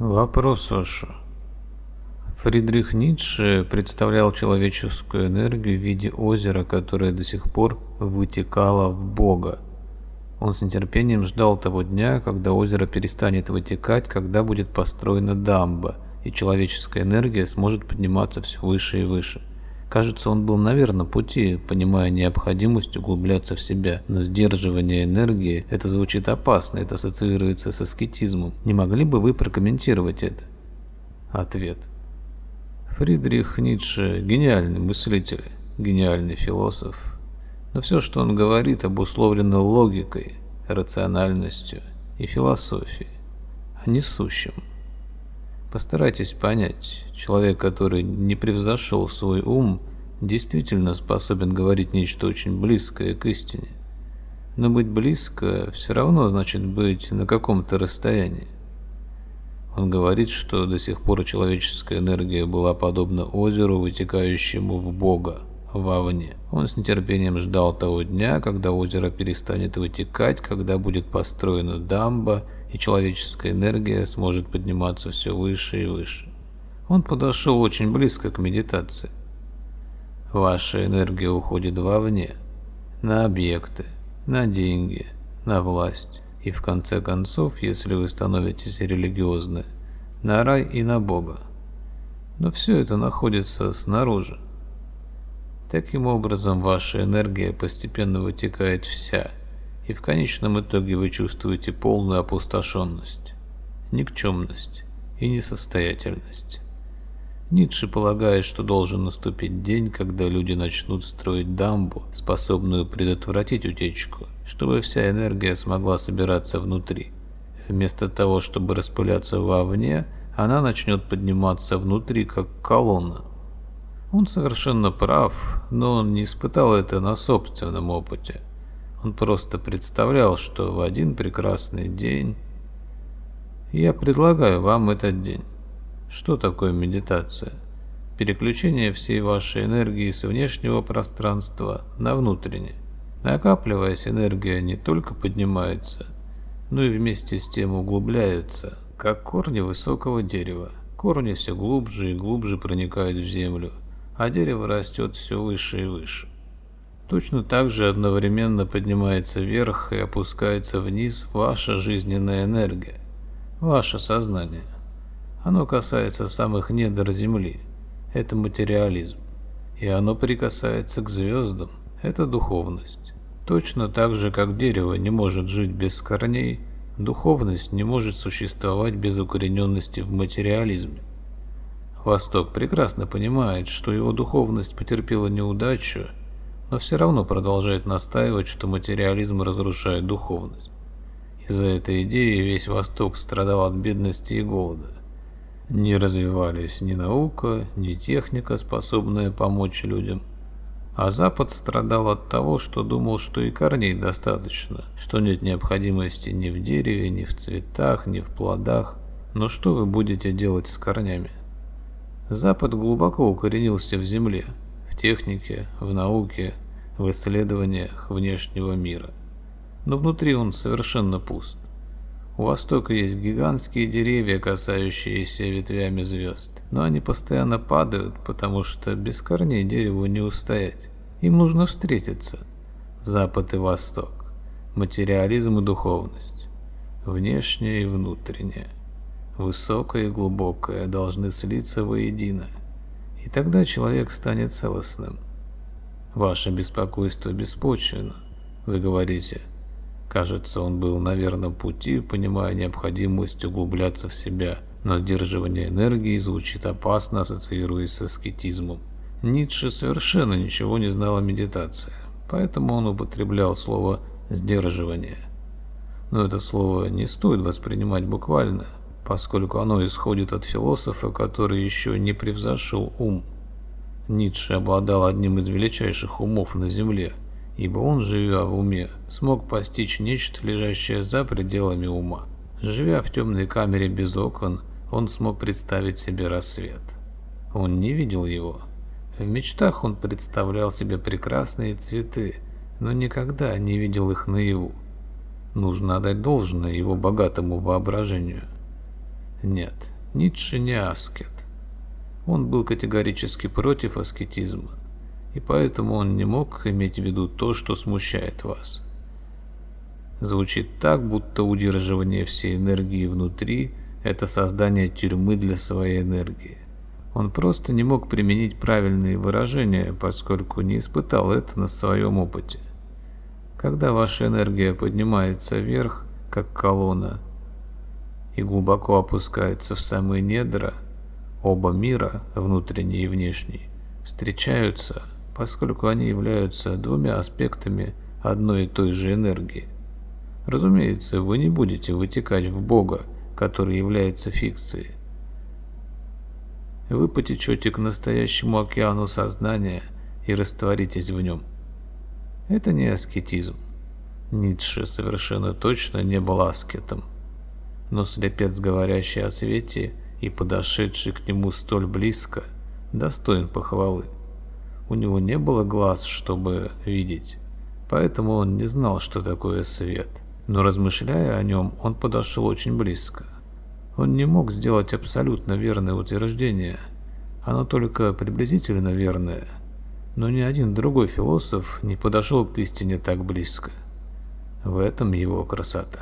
Вопрос, Оша. Фридрих Ницше представлял человеческую энергию в виде озера, которое до сих пор вытекало в Бога. Он с нетерпением ждал того дня, когда озеро перестанет вытекать, когда будет построена дамба, и человеческая энергия сможет подниматься все выше и выше. Кажется, он был на верном пути, понимая необходимость углубляться в себя, но сдерживание энергии – это звучит опасно, это ассоциируется с аскетизмом. Не могли бы вы прокомментировать это? Ответ. Фридрих Ницше – гениальный мыслитель, гениальный философ. Но все, что он говорит, обусловлено логикой, рациональностью и философией, а не сущим. Постарайтесь понять, человек, который не превзошел свой ум, действительно способен говорить нечто очень близкое к истине. Но быть близко все равно значит быть на каком-то расстоянии. Он говорит, что до сих пор человеческая энергия была подобна озеру, вытекающему в Бога, вовне. Он с нетерпением ждал того дня, когда озеро перестанет вытекать, когда будет построена дамба, и человеческая энергия сможет подниматься все выше и выше. Он подошел очень близко к медитации. Ваша энергия уходит вовне, на объекты, на деньги, на власть. И в конце концов, если вы становитесь религиозны, на рай и на Бога. Но все это находится снаружи. Таким образом, ваша энергия постепенно вытекает вся, и в конечном итоге вы чувствуете полную опустошенность, никчемность и несостоятельность. Ницше полагает, что должен наступить день, когда люди начнут строить дамбу, способную предотвратить утечку, чтобы вся энергия смогла собираться внутри. Вместо того, чтобы распыляться вовне, она начнет подниматься внутри, как колонна, он совершенно прав, но он не испытал это на собственном опыте. Он просто представлял, что в один прекрасный день... Я предлагаю вам этот день. Что такое медитация? Переключение всей вашей энергии с внешнего пространства на внутреннее. Накапливаясь, энергия не только поднимается, но и вместе с тем углубляется, как корни высокого дерева. Корни все глубже и глубже проникают в землю, а дерево растет все выше и выше. Точно так же одновременно поднимается вверх и опускается вниз ваша жизненная энергия, ваше сознание. Оно касается самых недр Земли, это материализм, и оно прикасается к звездам, это духовность. Точно так же, как дерево не может жить без корней, духовность не может существовать без укорененности в материализме. Восток прекрасно понимает, что его духовность потерпела неудачу, но все равно продолжает настаивать, что материализм разрушает духовность. Из-за этой идеи весь Восток страдал от бедности и голода. Не развивались ни наука, ни техника, способная помочь людям. А Запад страдал от того, что думал, что и корней достаточно, что нет необходимости ни в дереве, ни в цветах, ни в плодах. Но что вы будете делать с корнями? Запад глубоко укоренился в земле, в технике, в науке, в исследованиях внешнего мира. Но внутри он совершенно пуст. У Востока есть гигантские деревья, касающиеся ветвями звезд, но они постоянно падают, потому что без корней дереву не устоять. Им нужно встретиться. Запад и Восток. Материализм и духовность. Внешнее и внутреннее высокое и глубокое, должны слиться воедино, и тогда человек станет целостным. Ваше беспокойство беспочвенно, вы говорите. Кажется, он был на верном пути, понимая необходимость углубляться в себя, но сдерживание энергии звучит опасно, ассоциируясь с аскетизмом. Ницше совершенно ничего не знал о медитации, поэтому он употреблял слово «сдерживание». Но это слово не стоит воспринимать буквально – поскольку оно исходит от философа, который еще не превзошел ум. Ницше обладал одним из величайших умов на Земле, ибо он, живя в уме, смог постичь нечто, лежащее за пределами ума. Живя в темной камере без окон, он смог представить себе рассвет. Он не видел его. В мечтах он представлял себе прекрасные цветы, но никогда не видел их наяву. Нужно отдать должное его богатому воображению. Нет, Ницше не аскет. Он был категорически против аскетизма, и поэтому он не мог иметь в виду то, что смущает вас. Звучит так, будто удерживание всей энергии внутри – это создание тюрьмы для своей энергии. Он просто не мог применить правильные выражения, поскольку не испытал это на своем опыте. Когда ваша энергия поднимается вверх, как колонна, и глубоко опускается в самые недра, оба мира, внутренний и внешний, встречаются, поскольку они являются двумя аспектами одной и той же энергии. Разумеется, вы не будете вытекать в Бога, который является фикцией. Вы потечете к настоящему океану сознания и растворитесь в нем. Это не аскетизм. Ницше совершенно точно не был аскетом. Но слепец, говорящий о свете и подошедший к нему столь близко, достоин похвалы. У него не было глаз, чтобы видеть, поэтому он не знал, что такое свет. Но размышляя о нем, он подошел очень близко. Он не мог сделать абсолютно верное утверждение, оно только приблизительно верное, но ни один другой философ не подошел к истине так близко. В этом его красота.